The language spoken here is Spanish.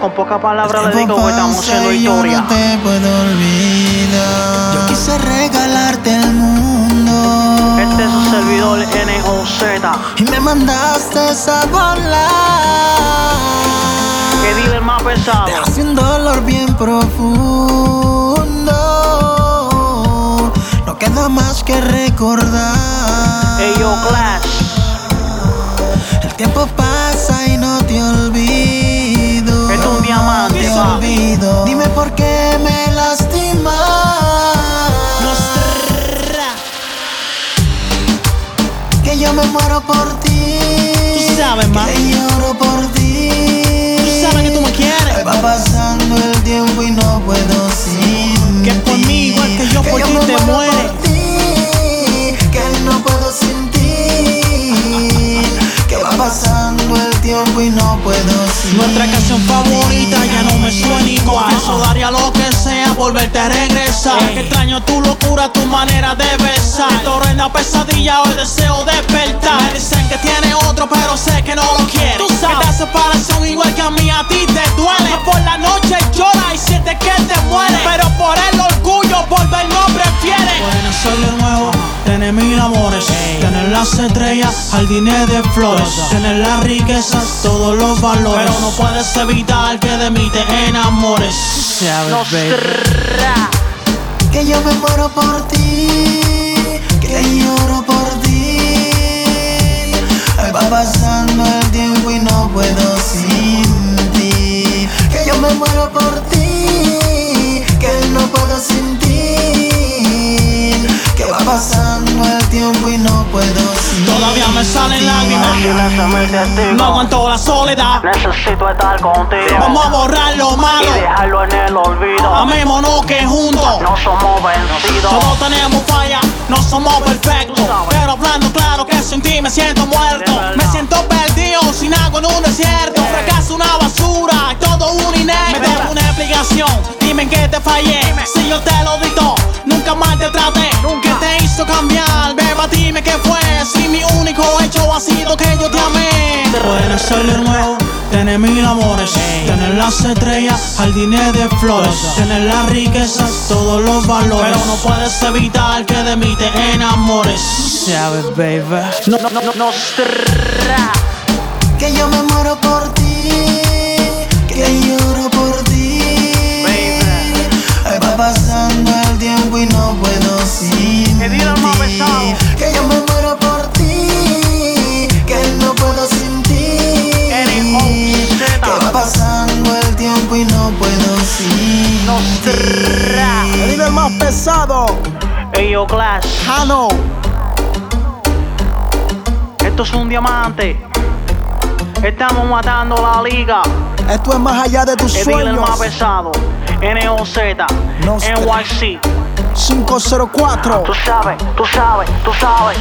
Con pocas palabras le digo que estamos haciendo y yo historia. No te puedo olvidar. Yo quise regalarte el mundo. Este es su servidor NOZ. Y me mandaste a volar. Que dealer más pesado. Te hace un dolor bien profundo. Recordar. Ey, yo, Clash. El tiempo pasa y no te olvido. Es un diamante, Te olvido. Dime por qué me lastimas. Que yo me muero por ti. Tú sabes, ma. Que lloro por ti. Canción favorita ya no me suena igual. Confieso, daría lo que sea, volverte a regresar. Que extraño tu locura, tu manera de besar. Una pesadilla, hoy deseo despertar. Me dicen que tiene otro, pero sé que no lo quiere. Tú sabes. Esta separación igual que a mí, a ti te duele. Por la noche llora y siente que te muere. Pero por el orgullo, volver no prefiere. Pueden hacerle nuevo, tener mil amores. Las estrellas, jardines de flores. Tener las riquezas, todos los valores. Pero no puedes evitar que de mí te enamores. Que yo me muero por ti, que lloro por ti. Va pasando el tiempo y no puedo sin ti. Que yo me muero por ti, me salen lágrimas. No aguanto la soledad. Necesito estar contigo. Vamos a borrar lo Y malo. dejarlo en el olvido. Amémonos que juntos. No somos vencidos. Todos tenemos falla, no somos perfectos. Pero hablando claro que sin ti me siento muerto. Me siento perdido, sin agua en un desierto. Fracaso una basura, todo un inepto. Me da una explicación, dime en qué te fallé. Si yo te lo dicto, nunca más te traté. ¿Qué te hizo cambiar? Beba, dime qué fue. Ha sido que yo te amé. Nuevo. Tener mil amores, tener las estrellas, jardines de flores, tener las riquezas, todos los valores. Pero no puedes evitar que de mí te enamores. Sabes, baby. No, no, no, Nostra. Que yo me muero por ti, que lloro por ti. Baby. Ay, va pasando el tiempo y no puedo sin. Que yo me muero El más pesado, Ey, yo, Clash. Jano. Esto es un diamante. Estamos matando la liga. Esto es más allá de tus El sueños. más pesado. NOZ. Nostra. NYC. 504. Tú sabes, tú sabes, tú sabes.